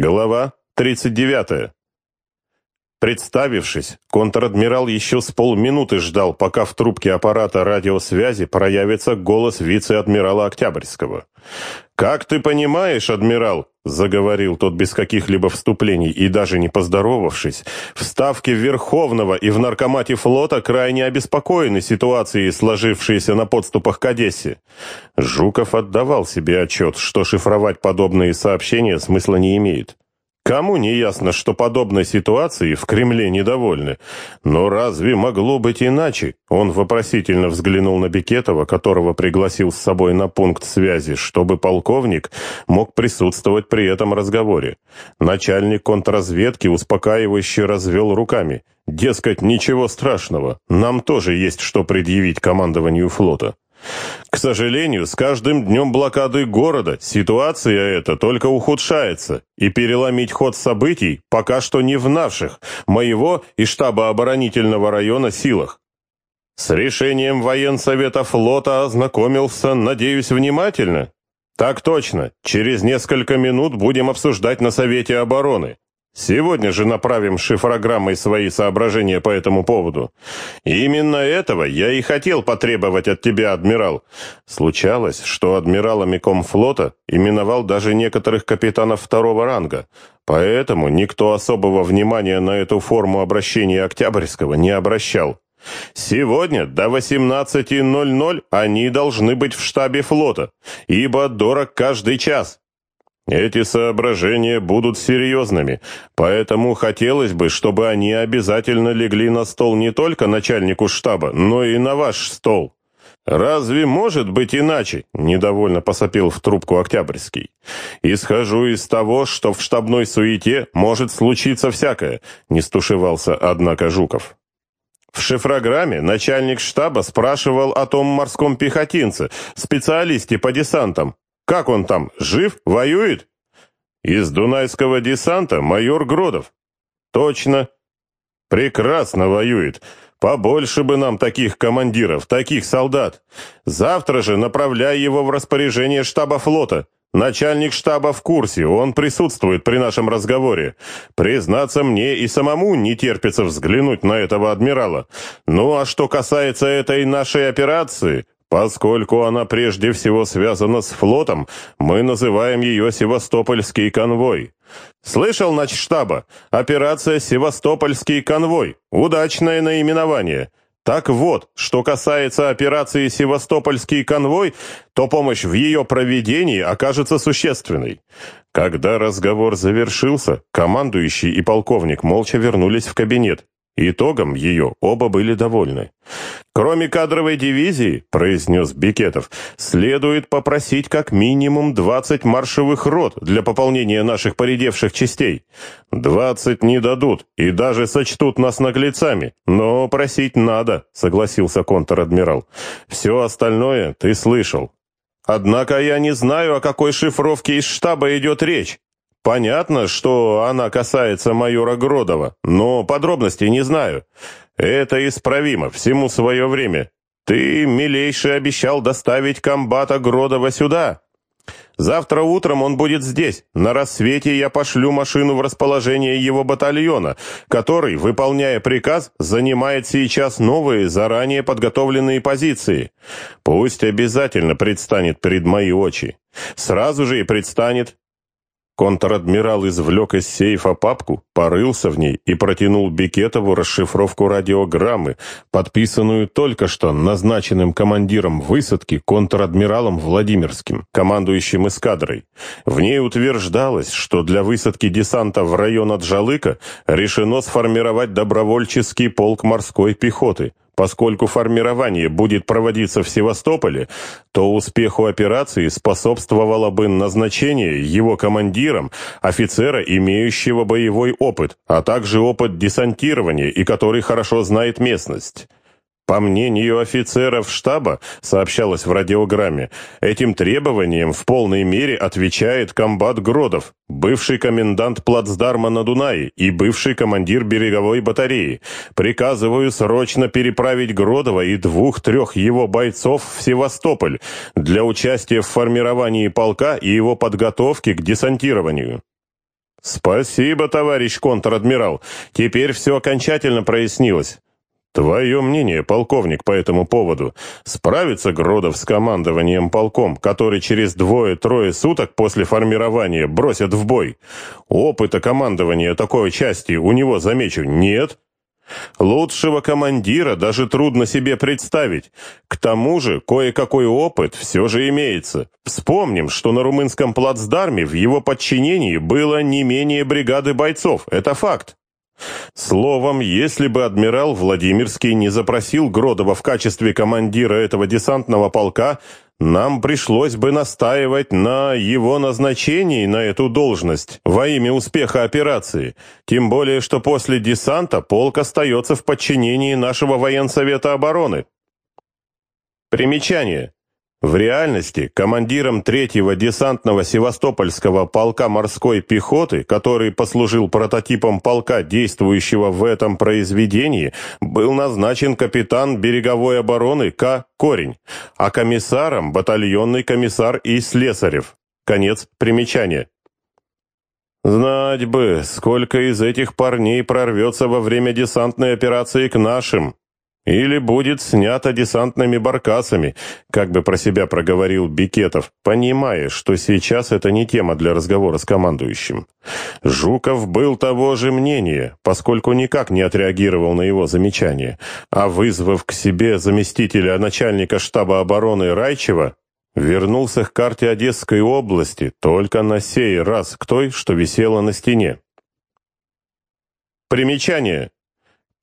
Глава 39. Представившись, контр-адмирал еще с полминуты ждал, пока в трубке аппарата радиосвязи проявится голос вице-адмирала Октябрьского. «Как ты понимаешь, адмирал», — заговорил тот без каких-либо вступлений и даже не поздоровавшись, «в Ставке Верховного и в Наркомате флота крайне обеспокоены ситуацией, сложившейся на подступах к Одессе». Жуков отдавал себе отчет, что шифровать подобные сообщения смысла не имеет. Кому не ясно, что подобной ситуации в Кремле недовольны? Но разве могло быть иначе? Он вопросительно взглянул на Бекетова, которого пригласил с собой на пункт связи, чтобы полковник мог присутствовать при этом разговоре. Начальник контрразведки успокаивающе развел руками. Дескать, ничего страшного, нам тоже есть что предъявить командованию флота. Сожалению, с каждым днем блокады города ситуация эта только ухудшается, и переломить ход событий пока что не в наших, моего и штаба оборонительного района силах. С решением военсовета флота ознакомился, надеюсь, внимательно? Так точно. Через несколько минут будем обсуждать на Совете обороны. Сегодня же направим шифрограммой свои соображения по этому поводу. именно этого я и хотел потребовать от тебя, адмирал. Случалось, что адмиралами комфлота именовал даже некоторых капитанов второго ранга, поэтому никто особого внимания на эту форму обращения Октябрьского не обращал. Сегодня до 18.00 они должны быть в штабе флота, ибо дорог каждый час. Эти соображения будут серьезными, поэтому хотелось бы, чтобы они обязательно легли на стол не только начальнику штаба, но и на ваш стол. «Разве может быть иначе?» – недовольно посопил в трубку Октябрьский. «Исхожу из того, что в штабной суете может случиться всякое», – не стушевался, однако, Жуков. В шифрограмме начальник штаба спрашивал о том морском пехотинце, специалисте по десантам, как он там, жив, воюет? Из Дунайского десанта майор Гродов. Точно. Прекрасно воюет. Побольше бы нам таких командиров, таких солдат. Завтра же направляй его в распоряжение штаба флота. Начальник штаба в курсе, он присутствует при нашем разговоре. Признаться мне и самому не терпится взглянуть на этого адмирала. Ну а что касается этой нашей операции, Поскольку она прежде всего связана с флотом, мы называем ее Севастопольский конвой. Слышал, штаба? Операция Севастопольский конвой. Удачное наименование. Так вот, что касается операции «Севастопольский конвой», то помощь в ее проведении окажется существенной. Когда разговор завершился, командующий и полковник молча вернулись в кабинет. Итогом ее оба были довольны. «Кроме кадровой дивизии, — произнес Бикетов, — следует попросить как минимум 20 маршевых рот для пополнения наших поредевших частей. 20 не дадут и даже сочтут нас наглецами, но просить надо, — согласился контр-адмирал. «Все остальное ты слышал». «Однако я не знаю, о какой шифровке из штаба идет речь. Понятно, что она касается майора Гродова, но подробностей не знаю. Это исправимо, всему свое время. Ты, милейший, обещал доставить комбата Гродова сюда. Завтра утром он будет здесь. На рассвете я пошлю машину в расположение его батальона, который, выполняя приказ, занимает сейчас новые, заранее подготовленные позиции. Пусть обязательно предстанет перед мои очи. Сразу же и предстанет, Контр-адмирал извлек из сейфа папку, порылся в ней и протянул Бекетову расшифровку радиограммы, подписанную только что назначенным командиром высадки контр-адмиралом Владимирским, командующим эскадрой. В ней утверждалось, что для высадки десанта в район Аджалыка решено сформировать добровольческий полк морской пехоты – Поскольку формирование будет проводиться в Севастополе, то успеху операции способствовало бы назначение его командиром офицера, имеющего боевой опыт, а также опыт десантирования и который хорошо знает местность. По мнению офицеров штаба, сообщалось в радиограмме, этим требованиям в полной мере отвечает комбат Гродов, бывший комендант плацдарма на Дунае и бывший командир береговой батареи. Приказываю срочно переправить Гродова и двух-трех его бойцов в Севастополь для участия в формировании полка и его подготовки к десантированию. Спасибо, товарищ контр-адмирал. Теперь все окончательно прояснилось. Твое мнение, полковник, по этому поводу. Справится Гродов с командованием полком, который через двое-трое суток после формирования бросят в бой? Опыта командования такой части у него, замечу, нет. Лучшего командира даже трудно себе представить. К тому же, кое-какой опыт все же имеется. Вспомним, что на румынском плацдарме в его подчинении было не менее бригады бойцов. Это факт. Словом, если бы адмирал Владимирский не запросил Гродова в качестве командира этого десантного полка, нам пришлось бы настаивать на его назначении на эту должность во имя успеха операции, тем более что после десанта полк остается в подчинении нашего военсовета обороны. Примечание. В реальности командиром третьего десантного Севастопольского полка морской пехоты, который послужил прототипом полка, действующего в этом произведении, был назначен капитан береговой обороны К. Корень, а комиссаром батальонный комиссар И. Слесарев. Конец примечания. Знать бы, сколько из этих парней прорвется во время десантной операции к нашим, или будет снято десантными баркасами, как бы про себя проговорил Бикетов, понимая, что сейчас это не тема для разговора с командующим. Жуков был того же мнения, поскольку никак не отреагировал на его замечание, а вызвав к себе заместителя начальника штаба обороны Райчева, вернулся к карте Одесской области, только на сей раз к той, что висела на стене. Примечание.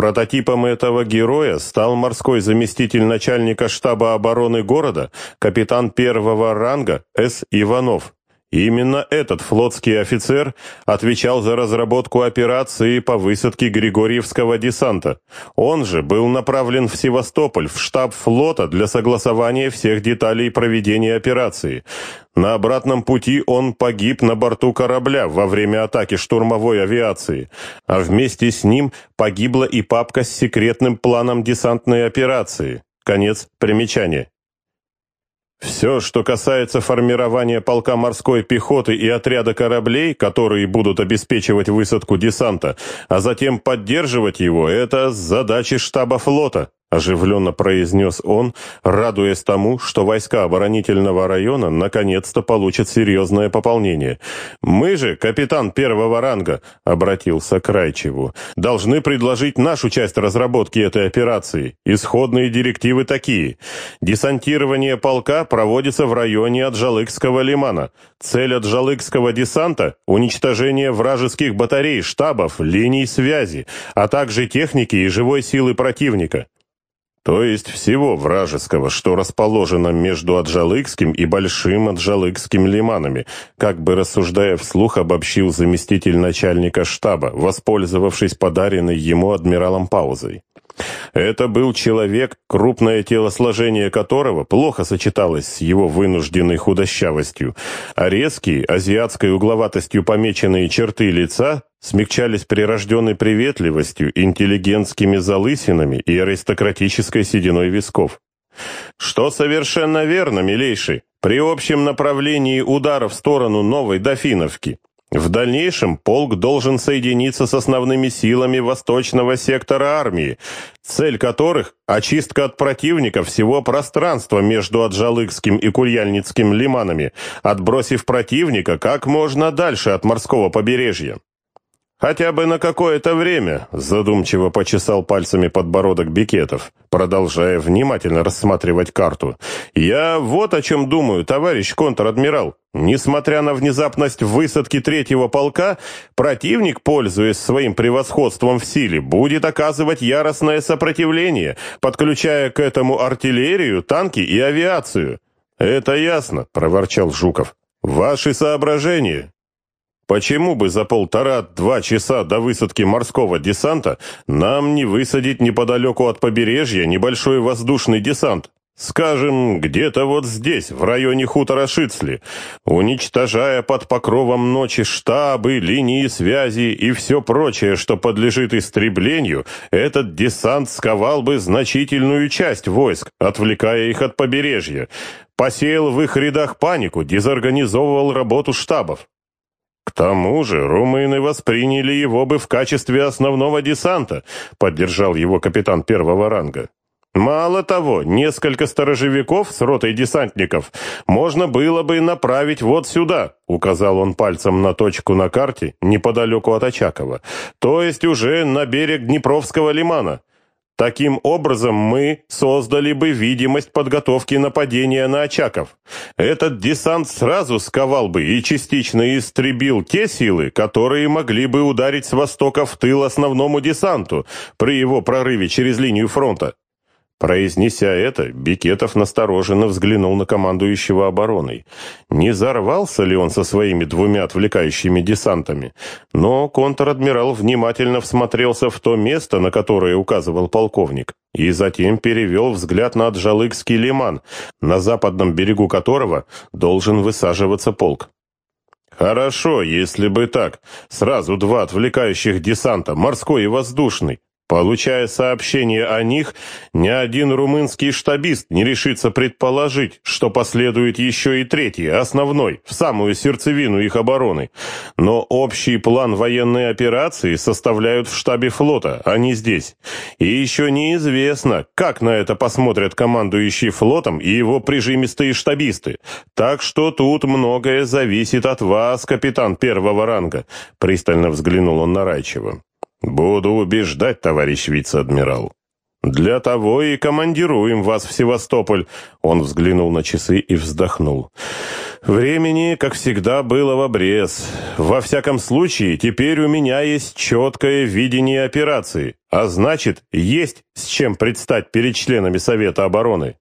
Прототипом этого героя стал морской заместитель начальника штаба обороны города, капитан первого ранга С. Иванов. Именно этот флотский офицер отвечал за разработку операции по высадке Григорьевского десанта. Он же был направлен в Севастополь, в штаб флота для согласования всех деталей проведения операции. На обратном пути он погиб на борту корабля во время атаки штурмовой авиации, а вместе с ним погибла и папка с секретным планом десантной операции. Конец примечания. Все, что касается формирования полка морской пехоты и отряда кораблей, которые будут обеспечивать высадку десанта, а затем поддерживать его, это задачи штаба флота. Оживленно произнес он, радуясь тому, что войска оборонительного района наконец-то получат серьезное пополнение. «Мы же, капитан первого ранга», — обратился к Райчеву, — «должны предложить нашу часть разработки этой операции. Исходные директивы такие. Десантирование полка проводится в районе Аджалыкского лимана. Цель Аджалыкского десанта — уничтожение вражеских батарей, штабов, линий связи, а также техники и живой силы противника то есть всего вражеского, что расположено между Аджалыкским и Большим Аджалыкским лиманами, как бы рассуждая вслух обобщил заместитель начальника штаба, воспользовавшись подаренной ему адмиралом паузой. Это был человек, крупное телосложение которого плохо сочеталось с его вынужденной худощавостью, а резкие, азиатской угловатостью помеченные черты лица смягчались прирожденной приветливостью, интеллигентскими залысинами и аристократической сединой висков. Что совершенно верно, милейший, при общем направлении удара в сторону Новой Дофиновки в дальнейшем полк должен соединиться с основными силами восточного сектора армии, цель которых – очистка от противника всего пространства между Аджалыкским и Кульяльницким лиманами, отбросив противника как можно дальше от морского побережья. «Хотя бы на какое-то время», — задумчиво почесал пальцами подбородок Бикетов, продолжая внимательно рассматривать карту. «Я вот о чем думаю, товарищ контр-адмирал. Несмотря на внезапность высадки третьего полка, противник, пользуясь своим превосходством в силе, будет оказывать яростное сопротивление, подключая к этому артиллерию, танки и авиацию». «Это ясно», — проворчал Жуков. «Ваши соображения?» Почему бы за полтора-два часа до высадки морского десанта нам не высадить неподалеку от побережья небольшой воздушный десант? Скажем, где-то вот здесь, в районе хутора Шицли, уничтожая под покровом ночи штабы, линии связи и все прочее, что подлежит истреблению, этот десант сковал бы значительную часть войск, отвлекая их от побережья, посеял в их рядах панику, дезорганизовывал работу штабов. К тому же румыны восприняли его бы в качестве основного десанта, поддержал его капитан первого ранга. Мало того, несколько сторожевиков с ротой десантников можно было бы направить вот сюда, указал он пальцем на точку на карте неподалеку от Очакова, то есть уже на берег Днепровского лимана. Таким образом, мы создали бы видимость подготовки нападения на Очаков. Этот десант сразу сковал бы и частично истребил те силы, которые могли бы ударить с востока в тыл основному десанту при его прорыве через линию фронта. Произнеся это, Бикетов настороженно взглянул на командующего обороной. Не зарвался ли он со своими двумя отвлекающими десантами? Но контр-адмирал внимательно всмотрелся в то место, на которое указывал полковник, и затем перевел взгляд на Аджалыкский лиман, на западном берегу которого должен высаживаться полк. «Хорошо, если бы так. Сразу два отвлекающих десанта, морской и воздушный. Получая сообщение о них, ни один румынский штабист не решится предположить, что последует еще и третий, основной, в самую сердцевину их обороны. Но общий план военной операции составляют в штабе флота, а не здесь. И еще неизвестно, как на это посмотрят командующий флотом и его прижимистые штабисты. Так что тут многое зависит от вас, капитан первого ранга, пристально взглянул он на Райчева. «Буду убеждать, товарищ вице-адмирал». «Для того и командируем вас в Севастополь», — он взглянул на часы и вздохнул. «Времени, как всегда, было в обрез. Во всяком случае, теперь у меня есть четкое видение операции, а значит, есть с чем предстать перед членами Совета обороны.